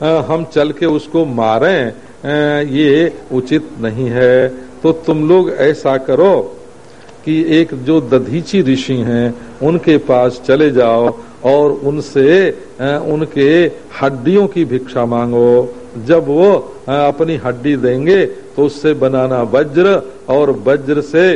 हम चल के उसको मारें ये उचित नहीं है। तो तुम लोग ऐसा करो कि एक जो दधीची ऋषि हैं, उनके पास चले जाओ और उनसे उनके हड्डियों की भिक्षा मांगो। जब वो अपनी हड्डी देंगे तो उससे बनाना वज्र और वज्र से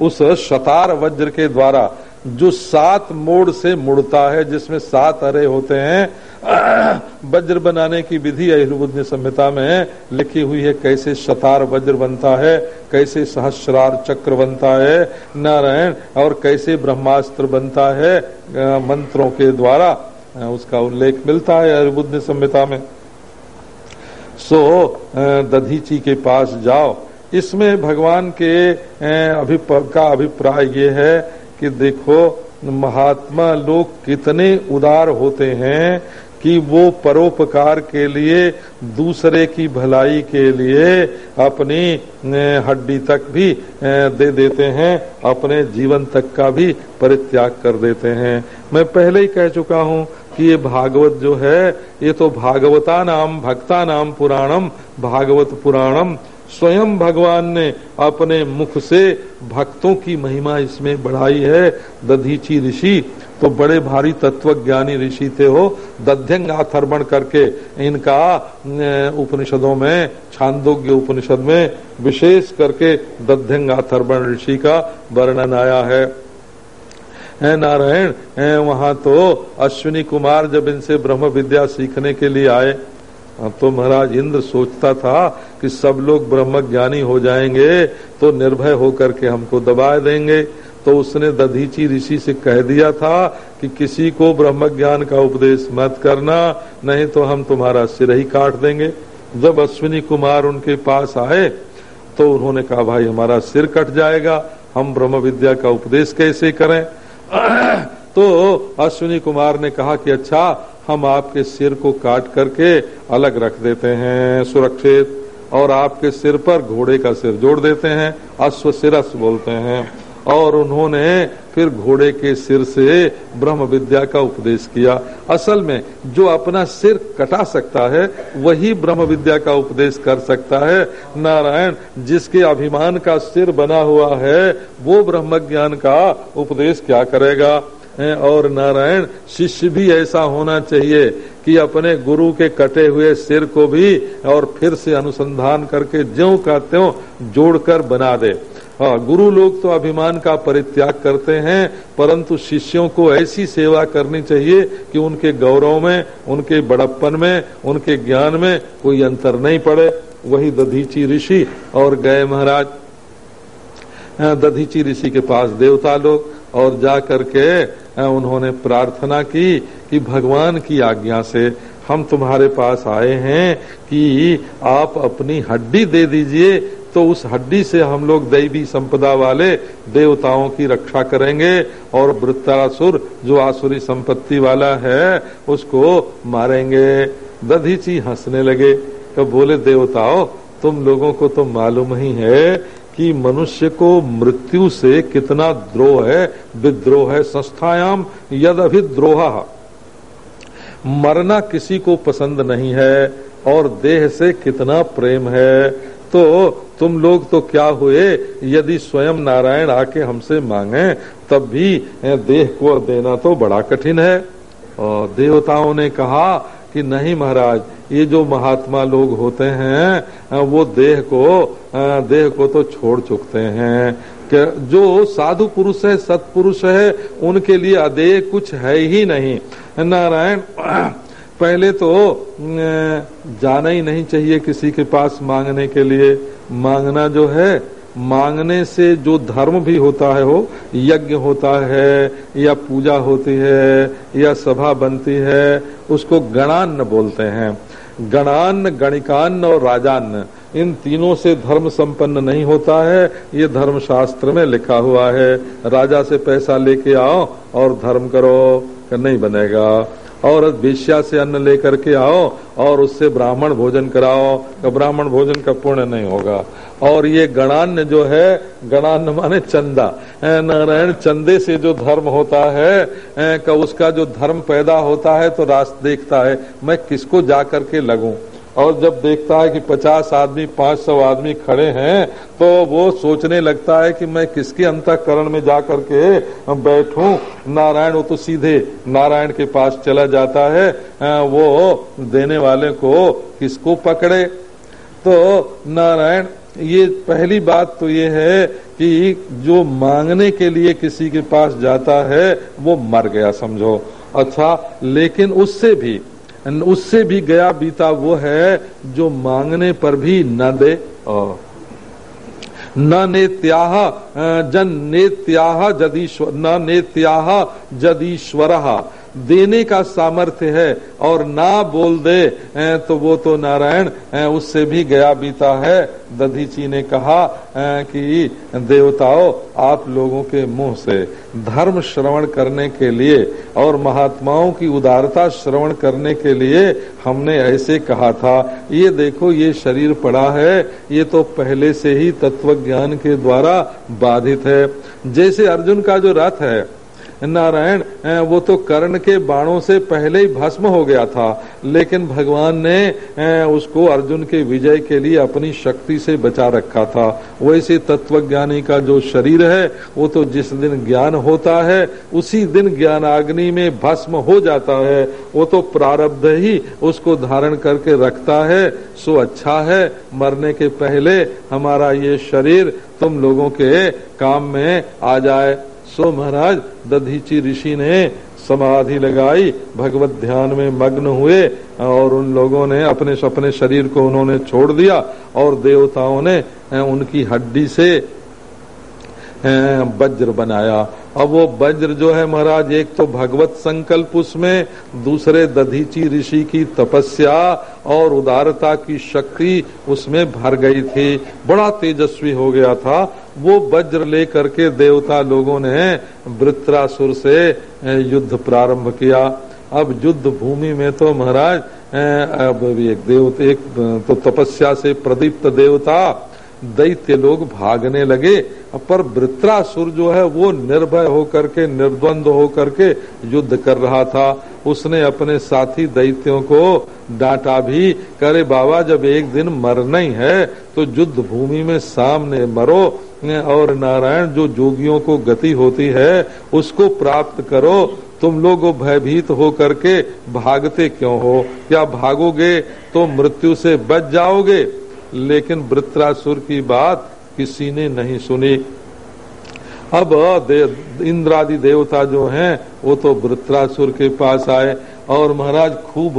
उस शतार वज्र के द्वारा जो सात मोड़ से मुड़ता है, जिसमें सात अरे होते हैं, वज्र बनाने की विधि अहिलबुद्ध संहिता में लिखी हुई है, कैसे शतार वज्र बनता है, कैसे सहस्रार चक्र बनता है, नारायण, और कैसे ब्रह्मास्त्र बनता है मंत्रों के द्वारा उसका उल्लेख मिलता है अहिलबुद्ध संहिता में। सो दधीची के पास जाओ। इसमें भगवान के अभिप्राय का अभिप्राय ये है कि देखो, महात्मा लोग कितने उदार होते हैं कि वो परोपकार के लिए, दूसरे की भलाई के लिए अपनी हड्डी तक भी दे देते हैं, अपने जीवन तक का भी परित्याग कर देते हैं। मैं पहले ही कह चुका हूँ कि ये भागवत जो है, ये तो भागवता नाम, भक्ता नाम पुराणम, भागवत पुराणम स्वयं भगवान ने अपने मुख से भक्तों की महिमा इसमें बढ़ाई है। दधीची ऋषि तो बड़े भारी तत्व ज्ञानी ऋषि थे हो दध्यंग आथर्वण करके इनका उपनिषदों में, छांदोग्य उपनिषद में विशेष करके दध्यंग आथर्वण ऋषि का वर्णन आया है। है नारायण वहाँ तो अश्विनी कुमार जब इनसे ब्रह्म विद्या सीखने के लिए आए तो महाराज इंद्र सोचता था कि सब लोग ब्रह्म ज्ञानी हो जाएँगे तो निर्भय होकर के हमको दबा देंगे। तो उसने दधीची ऋषि से कह दिया था कि किसी को ब्रह्म ज्ञान का उपदेश मत करना, नहीं तो हम तुम्हारा सिर ही काट देंगे। जब अश्विनी कुमार उनके पास आए तो उन्होंने कहा, भाई, हमारा सिर कट जाएगा, हम ब्रह्म विद्या का उपदेश कैसे करें? तो अश्विनी कुमार ने कहा कि अच्छा हम आपके सिर को काट करके अलग रख देते हैं, सुरक्षित, और आपके सिर पर घोड़े का सिर जोड़ देते हैं, अश्व सिरस बोलते हैं। और उन्होंने फिर घोड़े के सिर से ब्रह्म विद्या का उपदेश किया। असल में जो अपना सिर कटा सकता है, वही ब्रह्म विद्या का उपदेश कर सकता है। नारायण, जिसके अभिमान का सिर बना हुआ है, वो ब्रह्म ज्ञान का उपदेश क्या करेगा? और नारायण शिष्य भी ऐसा होना चाहिए कि अपने गुरु के कटे हुए सिर को भी और फिर से अनुसंधान करके ज्यो का त्यों जोड़कर बना दे। हाँ गुरु लोग तो अभिमान का परित्याग करते हैं, परंतु शिष्यों को ऐसी सेवा करनी चाहिए कि उनके गौरव में, उनके बड़प्पन में, उनके ज्ञान में कोई अंतर नहीं पड़े। वही दधीची ऋषि और गए महाराज। दधीची ऋषि के पास देवता लोग और जा करके उन्होंने प्रार्थना की कि भगवान की आज्ञा से हम तुम्हारे पास आए हैं कि आप अपनी हड्डी दे दीजिए तो उस हड्डी से हम लोग दैवी संपदा वाले देवताओं की रक्षा करेंगे और वृत्तासुर जो आसुरी संपत्ति वाला है, उसको मारेंगे। दधीची हंसने लगे। तो बोले, देवताओं, तुम लोगों को तो मालूम ही है कि मनुष्य को मृत्यु से कितना द्रोह है? विद्रोह है संस्थायाम यद अभिद्रोह मरना किसी को पसंद नहीं है और देह से कितना प्रेम है। तो तुम लोग तो क्या हुए? यदि स्वयं नारायण आके हमसे मांगे, तब भी देह को देना तो बड़ा कठिन है। और देवताओं ने कहा कि नहीं महाराज ये जो महात्मा लोग होते हैं वो देह को देह को तो छोड़ चुकते हैं। जो साधु पुरुष है, सत्पुरुष है, उनके लिए अदेह कुछ है ही नहीं। नारायण, पहले तो जाना ही नहीं चाहिए किसी के पास मांगने के लिए। मांगना जो है, मांगने से जो धर्म भी होता है, हो, यज्ञ होता है, या पूजा होती है, या सभा बनती है, उसको गणान्न बोलते हैं। गणान्न, गणिकान्न और राजान इन तीनों से धर्म संपन्न नहीं होता है, ये धर्म शास्त्र में लिखा हुआ है। राजा से पैसा लेके आओ और धर्म करो नहीं बनेगा। और विष्या से अन्न लेकर के आओ और उससे ब्राह्मण भोजन कराओ ब्राह्मण भोजन का पुण्य नहीं होगा। और ये गणान्य जो है गणान्य माने चंदा। नारायण चंदे से जो धर्म होता है का उसका जो धर्म पैदा होता है तो रास्ता देखता है, मैं किसको जा करके लगूं? और जब देखता है कि पचास आदमी, पाँच सौ आदमी खड़े हैं तो वो सोचने लगता है कि मैं किसके अंतकरण में जा करके बैठूं? नारायण, वो तो सीधे नारायण के पास चला जाता है वो देने वाले को किसको पकड़े? तो नारायण ये पहली बात तो ये है कि जो मांगने के लिए किसी के पास जाता है, वो मर गया, समझो। अच्छा लेकिन उससे भी उससे भी गया बीता वो है, जो मांगने पर भी न दे न नेत्याह जन नेत्याह जदीश्वर न नेत्याह जदीश्वर। देने का सामर्थ्य है और ना बोल दे तो वो तो नारायण उससे भी गया बीता है। दधीची ने कहा कि देवताओं, आप लोगों के मुँह से धर्म श्रवण करने के लिए और महात्माओं की उदारता श्रवण करने के लिए हमने ऐसे कहा था। ये देखो, ये शरीर पड़ा है, ये तो पहले से ही तत्व ज्ञान के द्वारा बाधित है। जैसे अर्जुन का जो रथ है नारायण वो तो कर्ण के बाणों से पहले ही भस्म हो गया था, लेकिन भगवान ने उसको अर्जुन के विजय के लिए अपनी शक्ति से बचा रखा था। वैसे तत्वज्ञानी का जो शरीर है, वो तो जिस दिन ज्ञान होता है, उसी दिन ज्ञान अग्नि में भस्म हो जाता है। वो तो प्रारब्ध ही उसको धारण करके रखता है, सो अच्छा है, मरने के पहले हमारा ये शरीर तुम लोगों के काम में आ जाए। सो महाराज, दधीची ऋषि ने समाधि लगाई, भगवत ध्यान में मग्न हुए, और उन लोगों ने अपने अपने शरीर को उन्होंने छोड़ दिया, और देवताओं ने उनकी हड्डी से वज्र बनाया। अब वो वज्र जो है महाराज, एक तो भगवत संकल्प उसमें, दूसरे दधीची ऋषि की तपस्या और उदारता की शक्ति उसमें भर गई थी। बड़ा तेजस्वी हो गया था। वो वज्र लेकर के देवता लोगों ने वृत्रासुर से युद्ध प्रारंभ किया। अब युद्ध भूमि में तो महाराज अब एक देवता, एक तो तपस्या से प्रदीप्त देवता, दैत्य लोग भागने लगे। पर वृत्रासुर जो है, वो निर्भय होकर के, निर्द्वंद होकर के युद्ध कर रहा था। उसने अपने साथी दैत्यों को डांटा भी, करे बाबा, जब एक दिन मरना ही है तो युद्ध भूमि में सामने मरो और नारायण जो जोगियों को गति होती है, उसको प्राप्त करो। तुम लोग भयभीत हो करके भागते क्यों हो? क्या भागोगे तो मृत्यु से बच जाओगे? लेकिन वृत्रासुर की बात किसी ने नहीं सुनी। अब इंद्रादि देवता जो हैं, वो तो वृत्रासुर के पास आए और महाराज खूब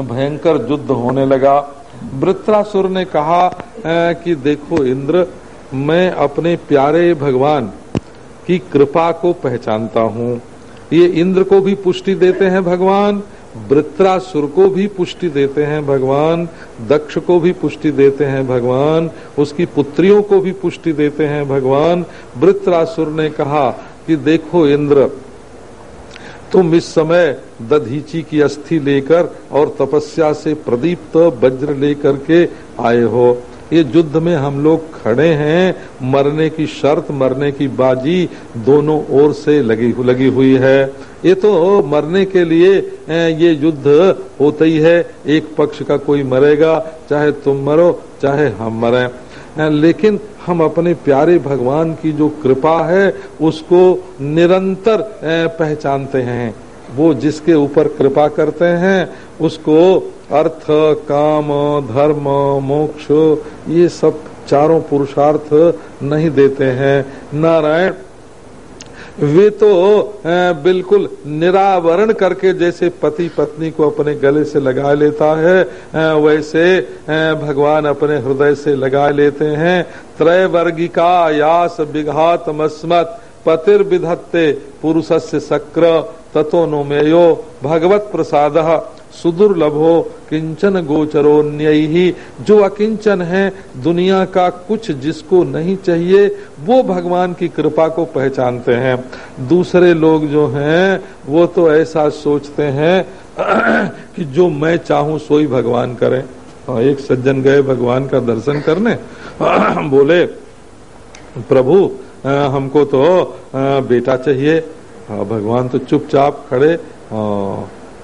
भयंकर युद्ध होने लगा। वृत्रासुर ने कहा कि देखो इंद्र मैं अपने प्यारे भगवान की कृपा को पहचानता हूँ। ये इंद्र को भी पुष्टि देते हैं भगवान, वृत्रासुर को भी पुष्टि देते हैं भगवान, दक्ष को भी पुष्टि देते हैं भगवान, उसकी पुत्रियों को भी पुष्टि देते हैं भगवान। वृत्रासुर ने कहा कि देखो इंद्र, तुम इस समय दधीची की अस्थि लेकर और तपस्या से प्रदीप्त वज्र लेकर के आए हो। ये युद्ध में हम लोग खड़े हैं। मरने की शर्त, मरने की बाजी दोनों ओर से लगी लगी हुई है। ये तो मरने के लिए ये युद्ध होता ही है। एक पक्ष का कोई मरेगा, चाहे तुम मरो, चाहे हम मरे। लेकिन हम अपने प्यारे भगवान की जो कृपा है, उसको निरंतर पहचानते हैं। वो जिसके ऊपर कृपा करते हैं, उसको अर्थ, काम, धर्म, मोक्ष, ये सब चारों पुरुषार्थ नहीं देते हैं। नारायण, वे तो बिल्कुल निरावरण करके जैसे पति पत्नी को अपने गले से लगा लेता है वैसे भगवान अपने हृदय से लगा लेते हैं। त्रय वर्गिका यास विघात मस्मत पतिर विधत्ते पुरुष से सक्र। तथो नो मेयो भगवत प्रसाद। सुदुर्लभो किंचन गोचरो न्ययी जो अकिंचन है दुनिया का कुछ जिसको नहीं चाहिए वो भगवान की कृपा को पहचानते हैं। दूसरे लोग जो हैं वो तो ऐसा सोचते हैं कि जो मैं चाहूँ सोई भगवान करें। हाँ, एक सज्जन गए भगवान का दर्शन करने। बोले प्रभु हमको तो बेटा चाहिए। भगवान तो चुपचाप खड़े आ,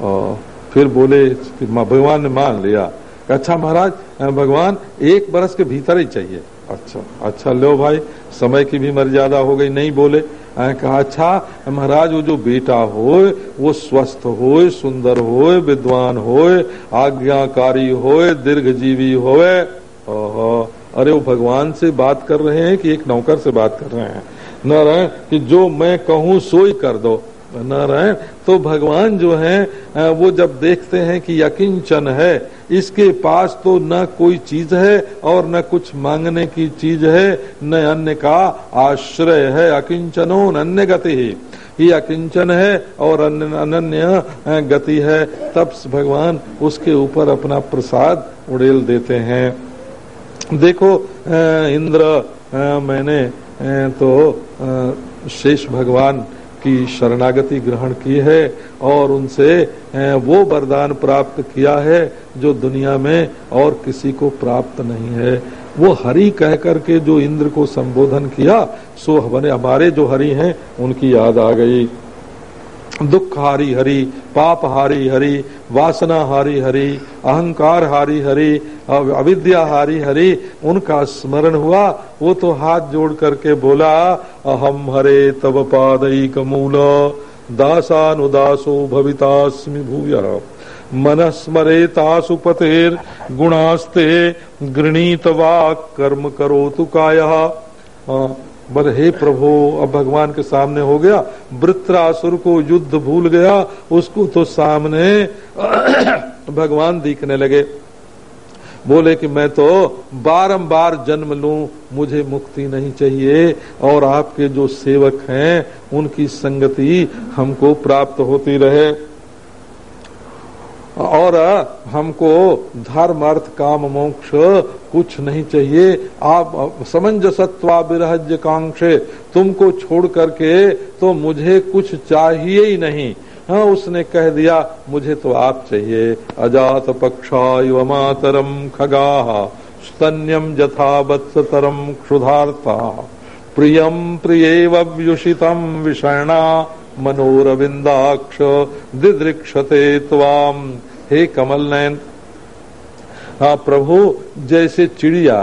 आ, फिर बोले भगवान ने मान लिया। अच्छा महाराज भगवान एक बरस के भीतर ही चाहिए। अच्छा अच्छा लो भाई समय की भी मर्यादा हो गई नहीं बोले। कहा अच्छा महाराज वो जो बेटा हो वो स्वस्थ हो सुंदर हो विद्वान हो आज्ञाकारी हो दीर्घजीवी हो अरे वो भगवान से बात कर रहे हैं कि एक नौकर से बात कर रहे हैं? नारायण, कि जो मैं कहूँ सोई कर दो। नारायण तो भगवान जो है वो जब देखते हैं कि यकिंचन है, इसके पास तो न कोई चीज़ है और न कुछ मांगने की चीज़ है, न अन्य का आश्रय है। अकिंचनो अन्य गति ही। ये अकिंचन है और अनन्य गति है। तब भगवान उसके ऊपर अपना प्रसाद उड़ेल देते हैं। देखो इंद्र मैंने तो शेष भगवान की शरणागति ग्रहण की है और उनसे वो वरदान प्राप्त किया है जो दुनिया में और किसी को प्राप्त नहीं है। वो हरि कह करके जो इंद्र को संबोधन किया, सो हमारे जो हरि हैं, उनकी याद आ गई। दुख हारी हरि, पाप हारी हरि, वासना हारी हरि, अहंकार हारी हरि अविद्या हारी हरि, उनका स्मरण हुआ, वो तो हाथ जोड़ करके बोला, अहम हरे तब पादक मूल, दासानुदासो भवितास्मि भूय। मन स्मरे पतेर गुणास्ते गृणीत कर्म करो तु काया बर हे प्रभु, अब भगवान के सामने हो गया, वृत्रासुर को युद्ध भूल गया, उसको तो सामने भगवान दिखने लगे। बोले कि मैं तो बारंबार जन्म लूँ, मुझे मुक्ति नहीं चाहिए, और आपके जो सेवक हैं, उनकी संगति हमको प्राप्त होती रहे। और हमको धर्म अर्थ काम, मोक्ष कुछ नहीं चाहिए। आप समंजसत्वा विरहज कांक्षे तुमको छोड़ करके तो मुझे कुछ चाहिए ही नहीं। हाँ उसने कह दिया, मुझे तो आप चाहिए। अजात पक्षा मातरम खगा स्तन्यम जथा वत्सतरम क्षुधार्ता। प्रियम प्रियेव्युषितम विषणा मनोरविंदाक्ष दिदृक्षते त्वाम। हे कमल नयन हाँ प्रभु, जैसे चिड़िया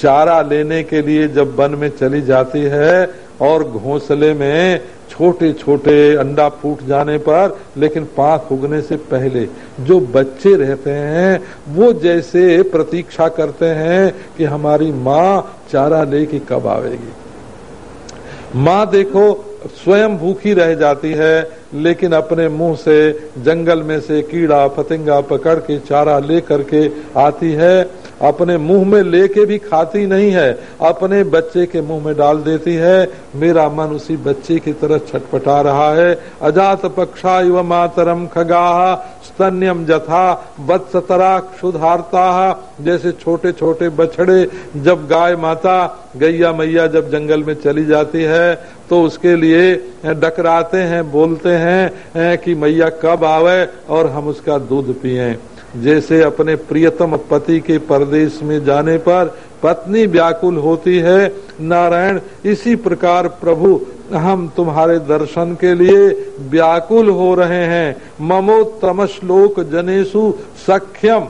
चारा लेने के लिए जब वन में चली जाती है और घोंसले में छोटे छोटे अंडा फूट जाने पर, लेकिन पाख उगने से पहले जो बच्चे रहते हैं, वो जैसे प्रतीक्षा करते हैं कि हमारी माँ चारा लेके कब आवेगी। माँ देखो स्वयं भूखी रह जाती है, लेकिन अपने मुँह से जंगल में से कीड़ा फतिंगा पकड़ के चारा ले करके आती है। अपने मुँह में लेके भी खाती नहीं है, अपने बच्चे के मुँह में डाल देती है। मेरा मन उसी बच्चे की तरह छटपटा रहा है। अजात पक्षा युव मातरम खगा, स्तन्यम जथा वत्सतरा क्षुधारता जैसे छोटे छोटे बछड़े जब गाय माता, गैया मैया जब जंगल में चली जाती है तो उसके लिए डकराते हैं, बोलते हैं कि मैया कब आवे और हम उसका दूध पिए? जैसे अपने प्रियतम पति के परदेश में जाने पर पत्नी व्याकुल होती है, नारायण, इसी प्रकार प्रभु, हम तुम्हारे दर्शन के लिए व्याकुल हो रहे हैं। ममोत्तम श्लोक जनेशु सख्यम।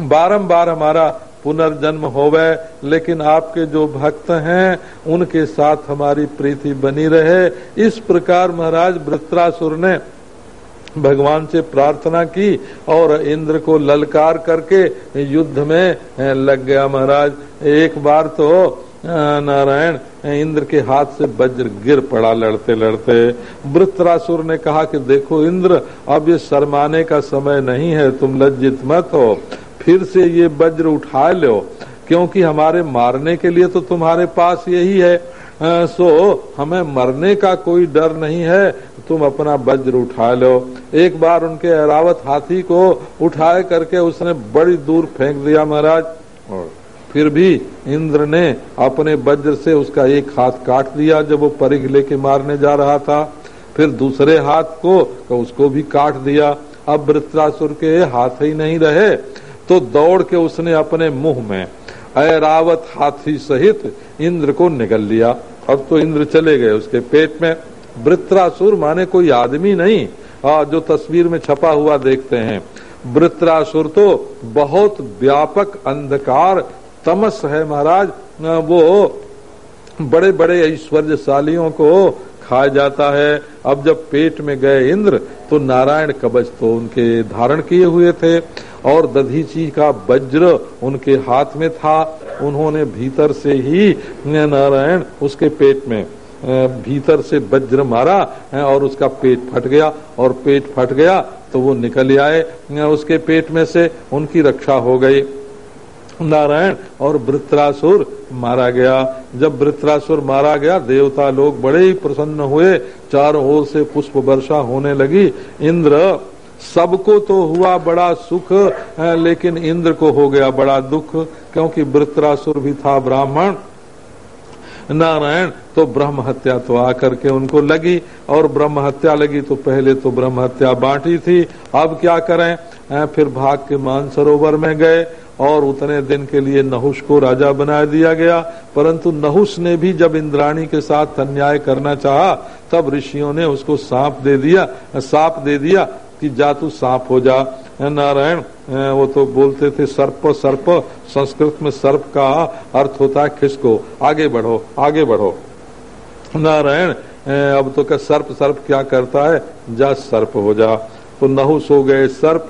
बारंबार हमारा पुनर्जन्म होवे, लेकिन आपके जो भक्त हैं, उनके साथ हमारी प्रीति बनी रहे। इस प्रकार महाराज वृत्रासुर ने भगवान से प्रार्थना की और इंद्र को ललकार करके युद्ध में लग गया महाराज। एक बार तो नारायण इंद्र के हाथ से वज्र गिर पड़ा लड़ते लड़ते वृत्रासुर ने कहा कि देखो इंद्र अब ये शर्माने का समय नहीं है तुम लज्जित मत हो। फिर से ये वज्र उठा लो क्योंकि हमारे मारने के लिए तो तुम्हारे पास यही है। आ, सो हमें मरने का कोई डर नहीं है तुम अपना वज्र उठा लो। एक बार उनके अरावत हाथी को उठाए करके उसने बड़ी दूर फेंक दिया महाराज। और फिर भी इंद्र ने अपने वज्र से उसका एक हाथ काट दिया जब वो परिघ लेके मारने जा रहा था। फिर दूसरे हाथ को उसको भी काट दिया। अब वृत्रासुर के हाथ ही नहीं रहे तो दौड़ के उसने अपने मुँह में ऐरावत हाथी सहित इंद्र को निगल लिया। अब तो इंद्र चले गए उसके पेट में। वृत्रासुर माने कोई आदमी नहीं आ, जो तस्वीर में छपा हुआ देखते हैं। वृत्रासुर तो बहुत व्यापक अंधकार तमस है महाराज। वो बड़े बड़े ऐश्वर्यशालियों को खा जाता है। अब जब पेट में गए इंद्र तो नारायण कवच तो उनके धारण किए हुए थे और दधीची का वज्र उनके हाथ में था। उन्होंने भीतर से ही नारायण उसके पेट में भीतर से वज्र मारा और उसका पेट फट गया, और पेट फट गया तो वो निकल आए। उसके पेट में से उनकी रक्षा हो गई। नारायण और वृत्रासुर मारा गया। जब वृत्रासुर मारा गया, देवता लोग बड़े ही प्रसन्न हुए। चारों ओर से पुष्प वर्षा होने लगी। इंद्र, सबको तो हुआ बड़ा सुख लेकिन इंद्र को हो गया बड़ा दुख, क्योंकि वृत्रासुर भी था ब्राह्मण। नारायण तो ब्रह्म हत्या तो आकर के उनको लगी, और ब्रह्म हत्या लगी तो पहले तो ब्रह्म हत्या बांटी थी। अब क्या करें? फिर भाग के मानसरोवर में गए, और उतने दिन के लिए नहुष को राजा बना दिया गया। परंतु नहुष ने भी जब इंद्राणी के साथ अन्याय करना चाहा, तब ऋषियों ने उसको सांप दे दिया, सांप दे दिया कि जा तू सांप हो जा। नारायण। वो तो बोलते थे, सर्प सर्प, संस्कृत में सर्प का अर्थ होता है खिसको। आगे बढ़ो आगे बढ़ो। नारायण अब तो क्या सर्प सर्प क्या करता है? जा सर्प हो जा। तो नहुस हो गए सर्प,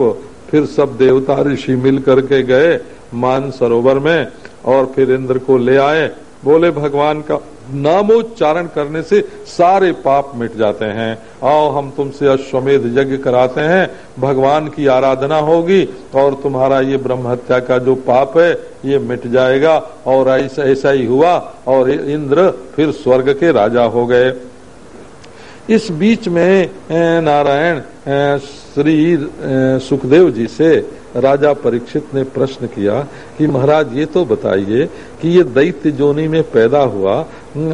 फिर सब देवता ऋषि मिल करके गए मान सरोवर में, और फिर इंद्र को ले आए। बोले, भगवान का नामोच्चारण करने से सारे पाप मिट जाते हैं। आओ, हम तुमसे अश्वमेध यज्ञ कराते हैं। भगवान की आराधना होगी और तुम्हारा ये ब्रह्म हत्या का जो पाप है, ये मिट जाएगा और ऐसा ऐसा ही हुआ और इंद्र फिर स्वर्ग के राजा हो गए। इस बीच में नारायण श्री सुखदेव जी से राजा परीक्षित ने प्रश्न किया कि महाराज ये तो बताइए कि ये दैत्य जोनी में पैदा हुआ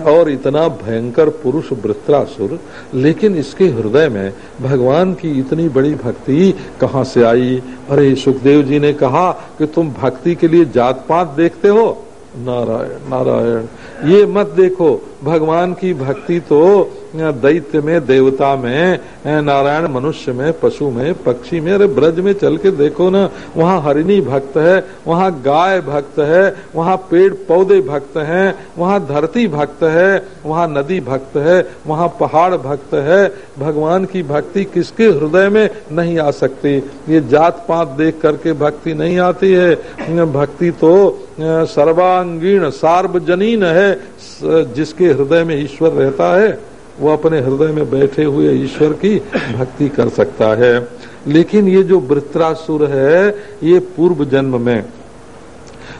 और इतना भयंकर पुरुष वृत्रासुर, लेकिन इसके हृदय में भगवान की इतनी बड़ी भक्ति कहाँ से आई? अरे, सुखदेव जी ने कहा कि तुम भक्ति के लिए जात पात देखते हो। नारायण नारायण, ये मत देखो, भगवान की भक्ति तो दैत्य में, देवता में नारायण मनुष्य में, पशु में, पक्षी में, अरे ब्रज में चल के देखो ना, वहाँ हरिणी भक्त है, वहाँ गाय भक्त है, वहाँ पेड़ पौधे भक्त हैं, वहाँ धरती भक्त है, वहाँ नदी भक्त है, वहाँ पहाड़ भक्त है, भगवान की भक्ति किसके हृदय में नहीं आ सकती? ये जात पात देख करके भक्ति नहीं आती है। भक्ति तो सर्वांगीण, सार्वजनीन है जिसके हृदय में ईश्वर रहता है। वो अपने हृदय में बैठे हुए ईश्वर की भक्ति कर सकता है। लेकिन ये जो वृत्रासुर है, ये पूर्व जन्म में,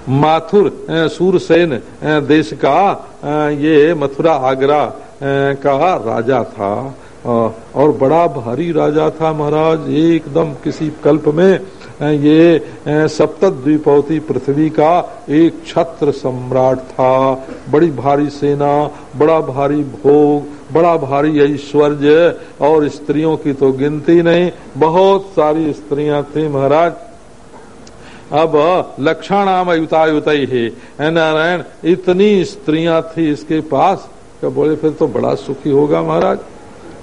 माथुर सूरसेन देश का ये मथुरा, आगरा का राजा था। और बड़ा भारी राजा था महाराज, एकदम किसी कल्प में ये सप्त द्वीपवती पृथ्वी का एक छत्र सम्राट था। बड़ी भारी सेना, बड़ा भारी भोग, बड़ा भारी ऐश्वर्य, और स्त्रियों की तो गिनती नहीं, बहुत सारी स्त्रियाँ थी महाराज। अब लक्षणाम युतायुत, है नारायण, इतनी स्त्रियाँ थी इसके पास, क्या बोले, फिर तो बड़ा सुखी होगा महाराज।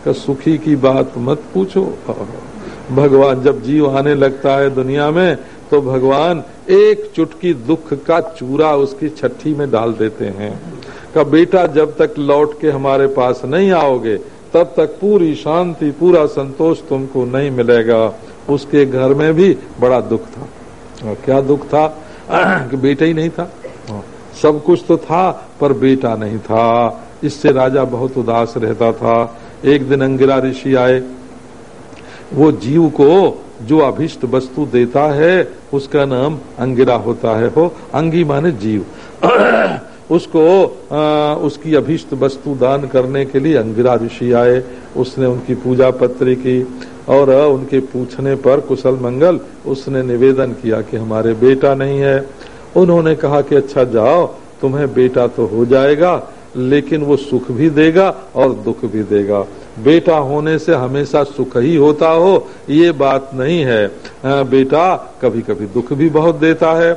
का सुखी की बात मत पूछो। भगवान जब जीव आने लगता है दुनिया में तो भगवान एक चुटकी दुख का चूरा उसकी छठी में डाल देते हैं। का बेटा, जब तक लौट के हमारे पास नहीं आओगे, तब तक पूरी शांति, पूरा संतोष तुमको नहीं मिलेगा। उसके घर में भी बड़ा दुख था। और क्या दुख था? कि बेटा ही नहीं था। सब कुछ तो था, पर बेटा नहीं था। इससे राजा बहुत उदास रहता था। एक दिन अंगिरा ऋषि आए वो जीव को जो अभिष्ट वस्तु देता है उसका नाम अंगिरा होता है। हो अंगी माने जीव। उसको आ, उसकी अभिष्ट वस्तु दान करने के लिए अंगिरा ऋषि आए। उसने उनकी पूजा पत्री की और उनके पूछने पर कुशल मंगल उसने निवेदन किया कि हमारे बेटा नहीं है। उन्होंने कहा कि अच्छा जाओ तुम्हें बेटा तो हो जाएगा लेकिन वो सुख भी देगा और दुख भी देगा। बेटा होने से हमेशा सुख ही होता हो, ये बात नहीं है। बेटा कभी कभी दुख भी बहुत देता है।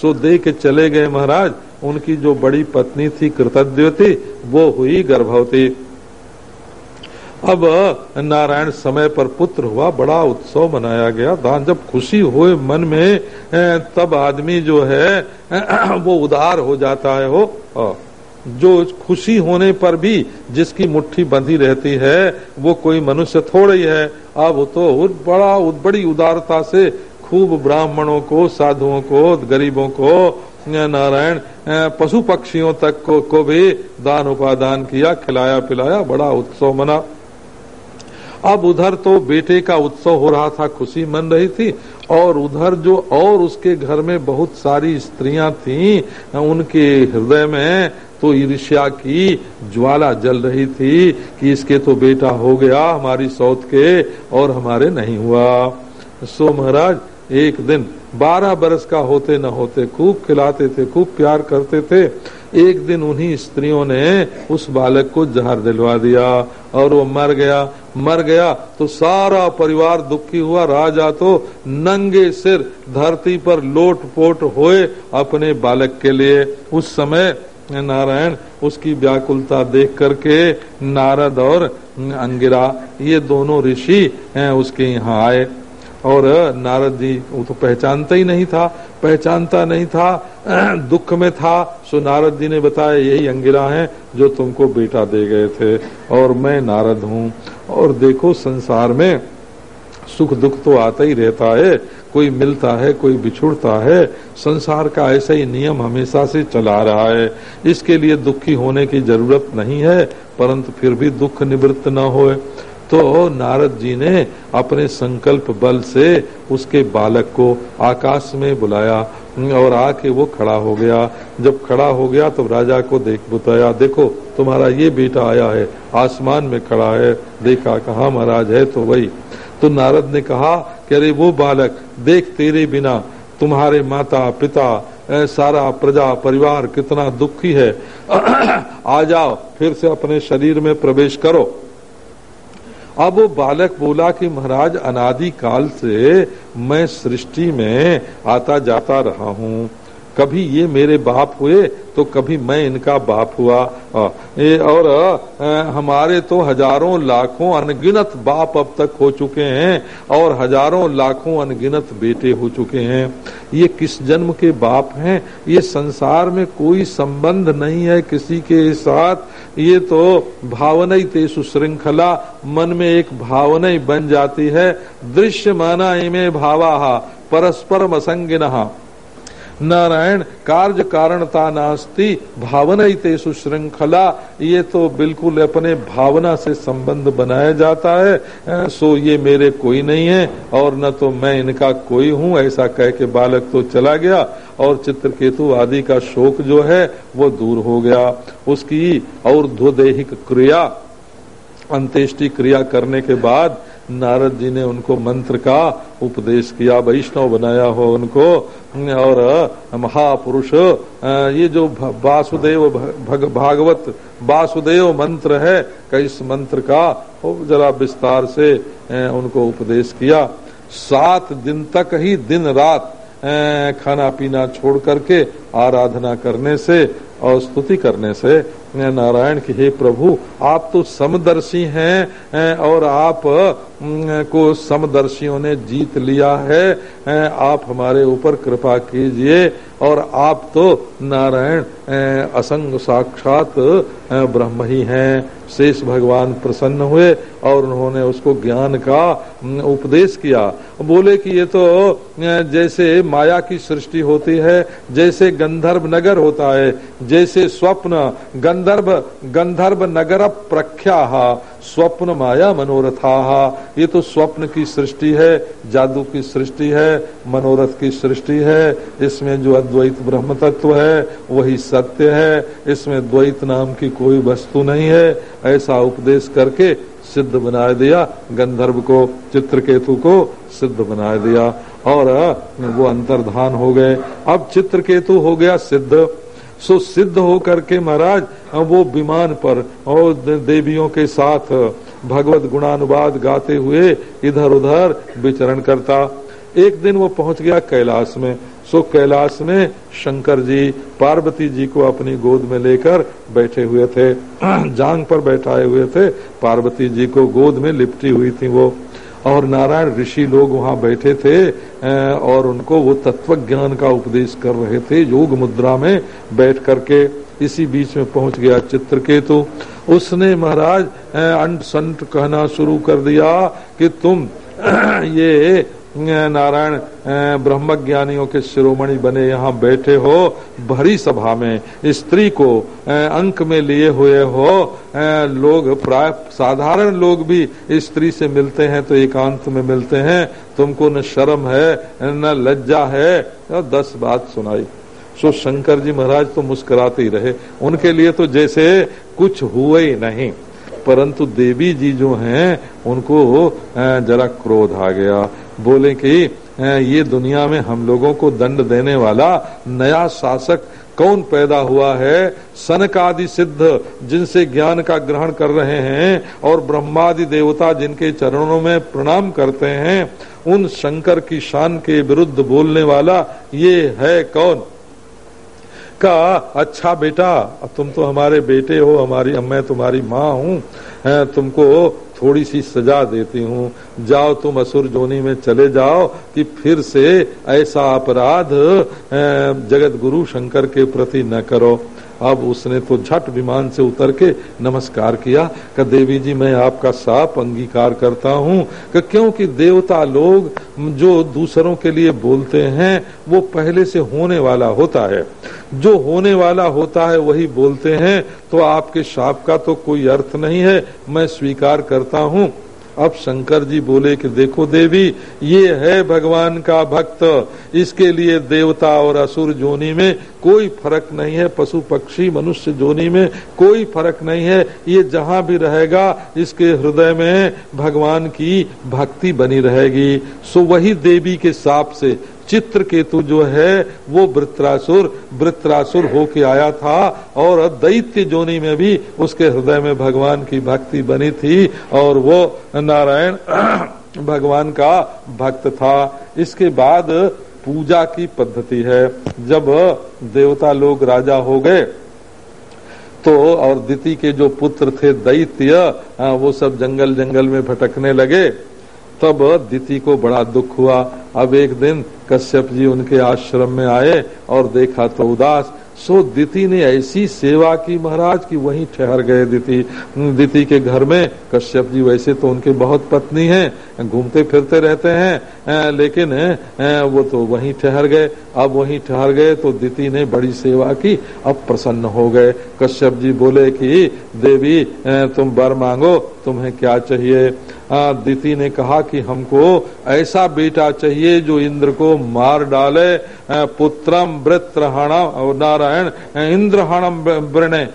सो दे के चले गए महाराज, उनकी जो बड़ी पत्नी थी कृतज्ञ थी वो हुई गर्भवती। अब नारायण समय पर पुत्र हुआ, बड़ा उत्सव मनाया गया। दान जब खुशी हुए मन में तब आदमी जो है वो उदार हो जाता है हो जो खुशी होने पर भी जिसकी मुट्ठी बंधी रहती है वो कोई मनुष्य थोड़ा ही। है अब तो बड़ा बड़ी उदारता से खूब ब्राह्मणों को साधुओं को गरीबों को नारायण पशु पक्षियों तक को, को भी दान उपादान किया खिलाया पिलाया बड़ा उत्सव मना। अब उधर तो बेटे का उत्सव हो रहा था खुशी मन रही थी और उधर जो और उसके घर में बहुत सारी स्त्रियाँ थीं उनके हृदय में तो ईर्ष्या की ज्वाला जल रही थी कि इसके तो बेटा हो गया हमारी सौत के और हमारे नहीं हुआ। सो महाराज, एक दिन बारह बरस का होते न होते, खूब खिलाते थे, खूब प्यार करते थे। एक दिन उन्हीं स्त्रियों ने उस बालक को जहर दिलवा दिया और वो मर गया। मर गया तो सारा परिवार दुखी हुआ। राजा तो नंगे सिर धरती पर लोट पोट होए अपने बालक के लिए। उस समय नारायण, उसकी व्याकुलता देख करके नारद और अंगिरा, ये दोनों ऋषि उसके यहाँ आए। और नारद जी, वो तो पहचानता ही नहीं था, पहचानता नहीं था, दुख में था। सो नारद जी ने बताया, यही अंगिरा है जो तुमको बेटा दे गए थे, और मैं नारद हूँ। और देखो संसार में सुख दुख तो आता ही रहता है, कोई मिलता है, कोई बिछुड़ता है, संसार का ऐसा ही नियम हमेशा से चला रहा है। इसके लिए दुखी होने की ज़रूरत नहीं है, परंतु फिर भी दुख निवृत्त न होए। तो नारद जी ने अपने संकल्प बल से उसके बालक को आकाश में बुलाया और आके वो खड़ा हो गया। जब खड़ा हो गया तो राजा को देख बताया, देखो, तुम्हारा ये बेटा आया है, आसमान में खड़ा है, देखा कहा महाराज है तो वही। तो नारद ने कहा, कि अरे वो बालक, देख तेरे बिना, तुम्हारे माता, पिता सारा प्रजा, परिवार कितना दुखी है। आ जाओ, फिर से अपने शरीर में प्रवेश करो। अब वो बालक बोला कि, महाराज अनादि काल से मैं सृष्टि में आता जाता रहा हूँ। कभी ये मेरे बाप हुए तो कभी मैं इनका बाप हुआ। ए, और हमारे तो हज़ारों लाखों अनगिनत बाप अब तक हो चुके हैं और हज़ारों लाखों अनगिनत बेटे हो चुके हैं। ये किस जन्म के बाप हैं? ये संसार में कोई संबंध नहीं है किसी के साथ। ये तो भावना ही तेसु श्रृंखला मन में एक भावना ही बन जाती है। दृश्य माना इमे भावा परस्पर असंगिन नारायण, कार्य कारणता नास्ती, भावना ही श्रृंखला ये तो बिल्कुल अपने भावना से संबंध बनाया जाता है। सो ये मेरे कोई नहीं है, और न तो मैं इनका कोई हूँ, ऐसा कह के बालक तो चला गया, और चित्रकेतु आदि का शोक जो है, वो दूर हो गया। उसकी और ध्वदेहिक क्रिया, अंत्येष्टि क्रिया करने के बाद नारद जी ने उनको मंत्र का उपदेश किया वैष्णव बनाया हो उनको और महापुरुष ये जो वासुदेव भग, भागवत वासुदेव मंत्र है का इस मंत्र का जरा विस्तार से उनको उपदेश किया। सात दिन तक ही दिन रात खाना पीना छोड़ करके आराधना करने से और स्तुति करने से नारायण की हे प्रभु आप तो समदर्शी हैं और आप को समदर्शियों ने जीत लिया है। आप हमारे ऊपर कृपा कीजिए और आप तो नारायण असंग साक्षात ब्रह्म ही हैं। शेष भगवान प्रसन्न हुए और उन्होंने उसको ज्ञान का उपदेश किया। बोले कि ये तो जैसे माया की सृष्टि होती है, जैसे गंधर्व नगर होता है, जैसे स्वप्न गंधर्व गंधर्व नगर प्रख्या स्वप्न माया मनोरथा। ये तो स्वप्न की सृष्टि है, जादू की सृष्टि है, मनोरथ की सृष्टि है। इसमें जो अद्वैत ब्रह्म तत्व है, वही सत्य है। इसमें द्वैत नाम की कोई वस्तु नहीं है। ऐसा उपदेश करके सिद्ध बना दिया, गंधर्व को, चित्रकेतु को सिद्ध बना दिया। और, वो अंतर्धान हो गए। अब चित्रकेतु हो गया सिद्ध। सो सिद्ध हो करके महाराज वो विमान पर और देवियों के साथ भगवत गुणानुवाद गाते हुए इधर उधर विचरण करता। एक दिन वो पहुँच गया कैलाश में। सो कैलाश में शंकर जी, पार्वती जी को अपनी गोद में लेकर बैठे हुए थे। जांग पर बैठाए हुए थे। पार्वती जी को गोद में लिपटी हुई थी वो। और नारायण ऋषि लोग वहाँ बैठे थे और उनको वो तत्व ज्ञान का उपदेश कर रहे थे, योग मुद्रा में बैठ करके इसी बीच में पहुँच गया चित्रकेतु। उसने महाराज अंट संट कहना शुरू कर दिया कि तुम, ये नारायण ब्रह्म ज्ञानियों के शिरोमणि बने यहाँ बैठे हो, भरी सभा में, स्त्री को अंक में लिए हुए हो लोग प्राय, साधारण लोग भी स्त्री से मिलते हैं तो एकांत में मिलते हैं, तुमको न शर्म है, न लज्जा है तो दस बात सुनाई। सो शंकर जी महाराज तो मुस्कुराते ही रहे। उनके लिए तो जैसे कुछ हुए ही नहीं, परंतु देवी जी जो हैं, उनको जरा क्रोध आ गया। बोले कि ये दुनिया में हम लोगों को दंड देने वाला नया शासक कौन पैदा हुआ है? सनक आदि सिद्ध, जिनसे ज्ञान का ग्रहण कर रहे हैं और ब्रह्मादि देवता जिनके चरणों में प्रणाम करते हैं, उन शंकर की शान के विरुद्ध बोलने वाला ये है कौन? का अच्छा बेटा तुम तो हमारे बेटे हो, हमारी मैं तुम्हारी माँ हूँ। तुमको थोड़ी सी सजा देती हूँ। जाओ तुम असुर जोनी में चले जाओ कि फिर से ऐसा अपराध जगत गुरु शंकर के प्रति न करो। अब उसने तो झट विमान से उतर के नमस्कार किया कि देवी जी, मैं आपका साफ़ अंगीकार करता हूँ। कि क्योंकि देवता लोग जो दूसरों के लिए बोलते हैं, वो पहले से होने वाला होता है। जो होने वाला होता है, वही बोलते हैं। तो आपके शाप का तो कोई अर्थ नहीं है। मैं स्वीकार करता हूँ। अब शंकर जी बोले कि देखो देवी, ये है भगवान का भक्त। इसके लिए देवता और असुर जोनी में कोई फ़र्क नहीं है, पशु पक्षी, मनुष्य जोनी में कोई फ़र्क नहीं है। ये जहाँ भी रहेगा, इसके हृदय में भगवान की भक्ति बनी रहेगी। सो वही देवी के साप से चित्र केतु जो है, वो वृत्रासुर वृत्रासुर होके आया था और दैत्य जोनी में भी उसके हृदय में भगवान की भक्ति बनी थी और वो नारायण भगवान का भक्त था। इसके बाद पूजा की पद्धति है। जब देवता लोग राजा हो गए तो और दिति के जो पुत्र थे दैत्य वो सब जंगल जंगल में भटकने लगे। तब दिति को बड़ा दुख हुआ। अब एक दिन कश्यप जी उनके आश्रम में आए और देखा तो उदास। सो दिति ने ऐसी सेवा की महाराज की वहीं ठहर गए दिति। दिति के घर में कश्यप जी वैसे तो उनके बहुत पत्नी हैं, घूमते फिरते रहते हैं लेकिन वो तो वहीं ठहर गए। अब वहीं ठहर गए तो दिति ने बड़ी सेवा की। अब प्रसन्न हो गए। कश्यप जी बोले कि, देवी तुम बर मांगो, तुम्हें क्या चाहिए? दिति ने कहा कि हमको ऐसा बेटा चाहिए जो इंद्र को मार डाले पुत्रम वृत्रहणम नारायण इंद्रहणम वृणे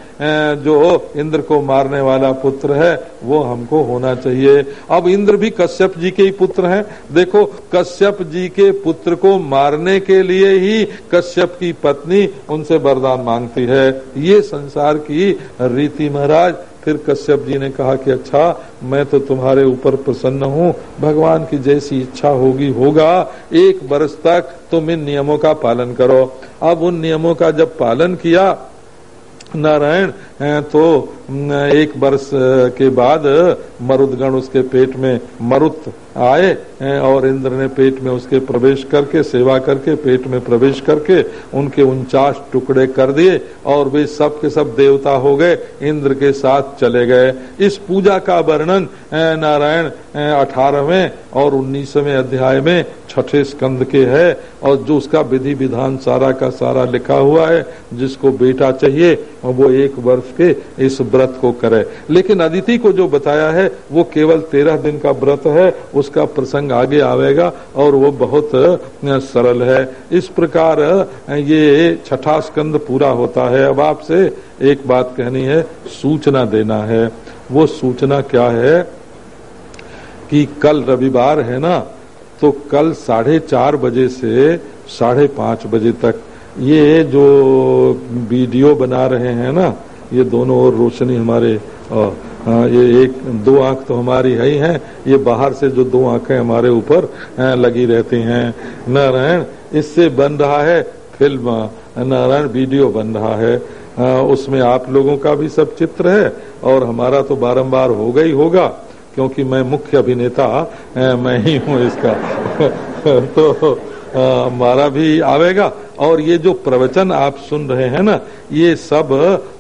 जो इंद्र को मारने वाला पुत्र है, वो हमको होना चाहिए। अब इंद्र भी कश्यप जी के ही पुत्र हैं। देखो, कश्यप जी के पुत्र को मारने के लिए ही कश्यप की पत्नी उनसे वरदान मांगती है। ये संसार की रीति महाराज फिर कश्यप जी ने कहा कि अच्छा मैं तो तुम्हारे ऊपर प्रसन्न हूँ। भगवान की जैसी इच्छा होगी, होगा। एक वर्ष तक तुम इन नियमों का पालन करो। अब उन नियमों का जब पालन किया, नारायण तो एक वर्ष के बाद मरुदगण उसके पेट में मरुत आए और इंद्र ने पेट में उसके प्रवेश करके, सेवा करके, पेट में प्रवेश करके उनके उनचास टुकड़े कर दिए और वे सब के सब देवता हो गए, इंद्र के साथ चले गए। इस पूजा का वर्णन नारायण अठारहवें और उन्नीसवें अध्याय में छठे स्कंद के है और जो उसका विधि विधान सारा का सारा लिखा हुआ है, जिसको बेटा चाहिए, वो एक वर्ष के इस व्रत को करे। लेकिन अदिति को जो बताया है, वो केवल तेरह दिन का व्रत है उसका प्रसंग आगे आवेगा और वो बहुत सरल है। इस प्रकार ये छठा स्कंद पूरा होता है। अब आपसे एक बात कहनी है सूचना देना है। वो सूचना क्या है कि कल रविवार है ना तो कल साढ़े चार बजे से साढ़े पाँच बजे तक ये जो वीडियो बना रहे हैं ना ये दोनों और रोशनी हमारे हाँ, ये एक, दो आँख तो हमारी है ही है। ये बाहर से जो दो आँखें हमारे ऊपर लगी रहती हैं। नारायण, इससे बन रहा है फ़िल्म। नारायण, वीडियो बन रहा है। उसमें आप लोगों का भी सब चित्र है। और हमारा तो बारंबार होगा ही होगा, क्योंकि मैं मुख्य अभिनेता मैं ही हूँ इसका। तो हमारा भी आवेगा। और ये जो प्रवचन आप सुन रहे हैं ना, ये सब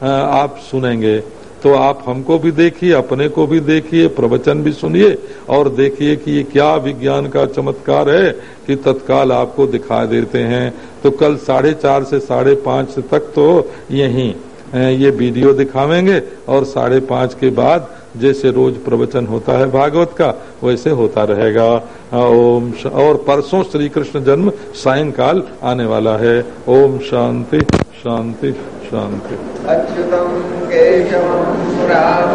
आप सुनेंगे। तो आप हमको भी देखिए, अपने को भी देखिए, प्रवचन भी सुनिए और देखिए कि ये क्या विज्ञान का चमत्कार है कि तत्काल आपको दिखा देते हैं। तो कल साढ़े चार से साढ़े पाँच तक तो यही ये वीडियो दिखावेंगे और साढ़े पाँच के बाद जैसे रोज प्रवचन होता है भागवत का, वैसे होता रहेगा। ओम और परसों श्री कृष्ण जन्म सायंकाल आने वाला है। ओम शांति। शांति शांति। अच्युतम केशवम राम